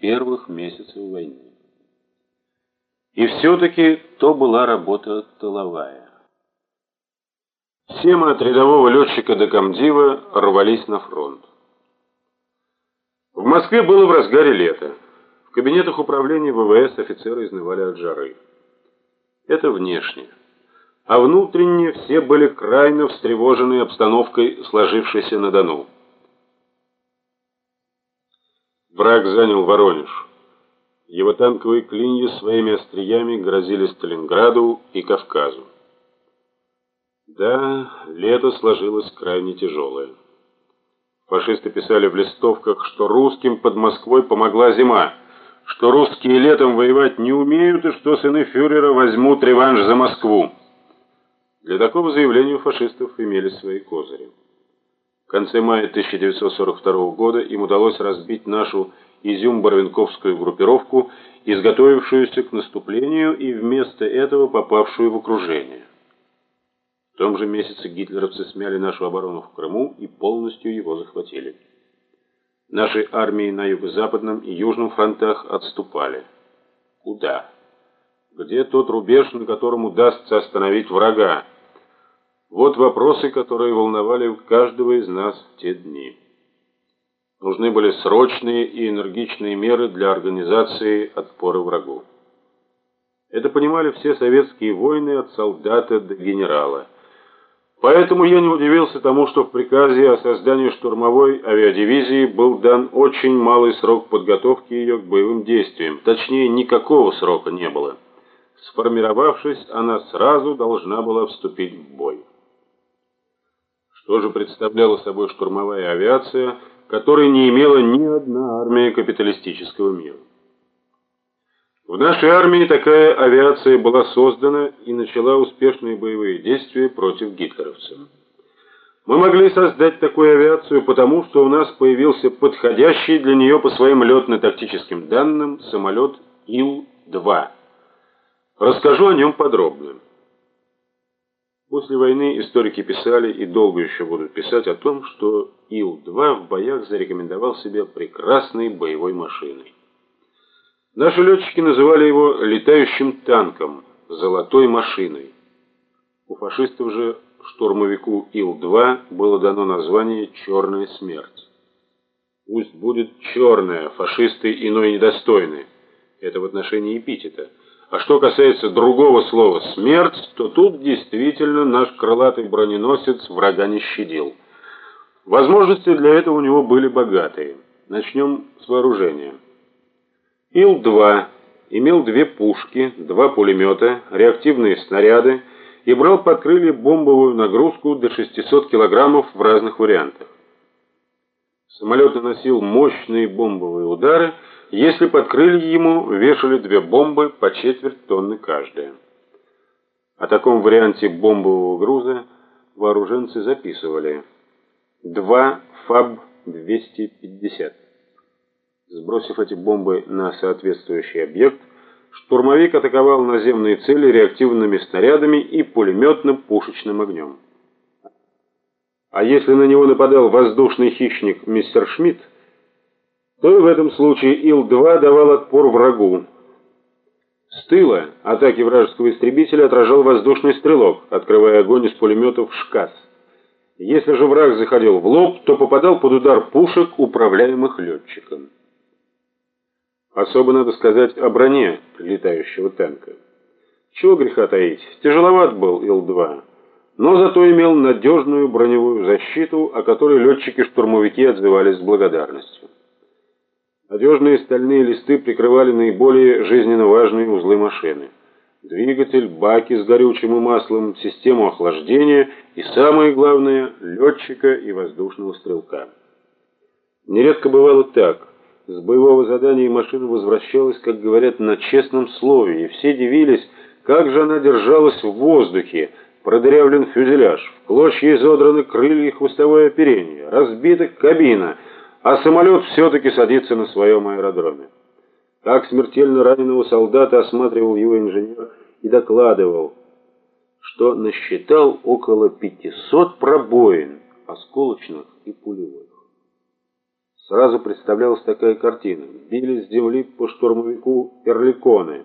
первых месяцев войны. И все-таки то была работа тыловая. Все мы от рядового летчика до комдива рвались на фронт. В Москве было в разгаре лета. В кабинетах управления ВВС офицеры изнывали от жары. Это внешне. А внутренне все были крайне встревожены обстановкой, сложившейся на Дону. Враг занял Воронеж. Его танковые клинья своими остриями грозили Сталинграду и Кавказу. Да, лето сложилось крайне тяжелое. Фашисты писали в листовках, что русским под Москвой помогла зима, что русские летом воевать не умеют и что сыны фюрера возьмут реванш за Москву. Для такого заявления у фашистов имели свои козыри. В конце мая 1942 года им удалось разбить нашу Изюм-Барвинковскую группировку, изготовившуюся к наступлению и вместо этого попавшую в окружение. В том же месяце гитлеровцы смяли нашу оборону в Крыму и полностью его захватили. Наши армии на юго-западном и южном фронтах отступали. Куда? Где тот рубеж, на котором удастся остановить врага? Вот вопросы, которые волновали каждого из нас в те дни. Нужны были срочные и энергичные меры для организации отпора врагу. Это понимали все советские воины от солдата до генерала. Поэтому я не удивился тому, что в приказе о создании штурмовой авиадивизии был дан очень малый срок подготовки ее к боевым действиям. Точнее, никакого срока не было. Сформировавшись, она сразу должна была вступить в бой. Что же представляла собой штурмовая авиация – которой не имела ни одна армия капиталистического мира. В нашей армии такая авиация была создана и начала успешные боевые действия против гитлеровцев. Мы могли создать такую авиацию потому, что у нас появился подходящий для нее по своим летно-тактическим данным самолет Ил-2. Расскажу о нем подробно. После войны историки писали и долго еще будут писать о том, что Ил-2 в боях зарекомендовал себя прекрасной боевой машиной. Наши летчики называли его летающим танком, золотой машиной. У фашистов же штурмовику Ил-2 было дано название «Черная смерть». Пусть будет черная, фашисты иной недостойны. Это в отношении эпитета. А что касается другого слова «смерть», то тут действительно наш крылатый броненосец врага не щадил. Возможности для этого у него были богатые. Начнем с вооружения. Ил-2 имел две пушки, два пулемета, реактивные снаряды и брал под крылья бомбовую нагрузку до 600 килограммов в разных вариантах. Самолет наносил мощные бомбовые удары, если под крылья ему вешали две бомбы по четверть тонны каждая. О таком варианте бомбового груза вооруженцы записывали 2 ФАБ-250. Сбросив эти бомбы на соответствующий объект, штурмовик атаковал наземные цели реактивными снарядами и пулеметно-пушечным огнем. А если на него нападал воздушный хищник мистер Шмидт, то в этом случае Ил-2 давал отпор врагу. С тыла атаки вражеского истребителя отражал воздушный стрелок, открывая огонь из пулеметов «ШКАС». Если же враг заходил в лоб, то попадал под удар пушек, управляемых летчиком. Особо надо сказать о броне летающего танка. Чего греха таить, тяжеловат был Ил-2, но зато имел надежную броневую защиту, о которой летчики-штурмовики отзывались с благодарностью. Надежные стальные листы прикрывали наиболее жизненно важные узлы машины. Двигатель, баки с горючим и маслом, систему охлаждения и, самое главное, летчика и воздушного стрелка. Нередко бывало так. С боевого задания машина возвращалась, как говорят, на честном слове, и все дивились, как же она держалась в воздухе, продырявлен фюзеляж, в клочья изодраны крылья и хвостовое оперение, разбита кабина — а самолет все-таки садится на своем аэродроме. Как смертельно раненого солдата осматривал его инженер и докладывал, что насчитал около 500 пробоин, осколочных и пулевых. Сразу представлялась такая картина. Били с земли по штурмовику Эрликоны.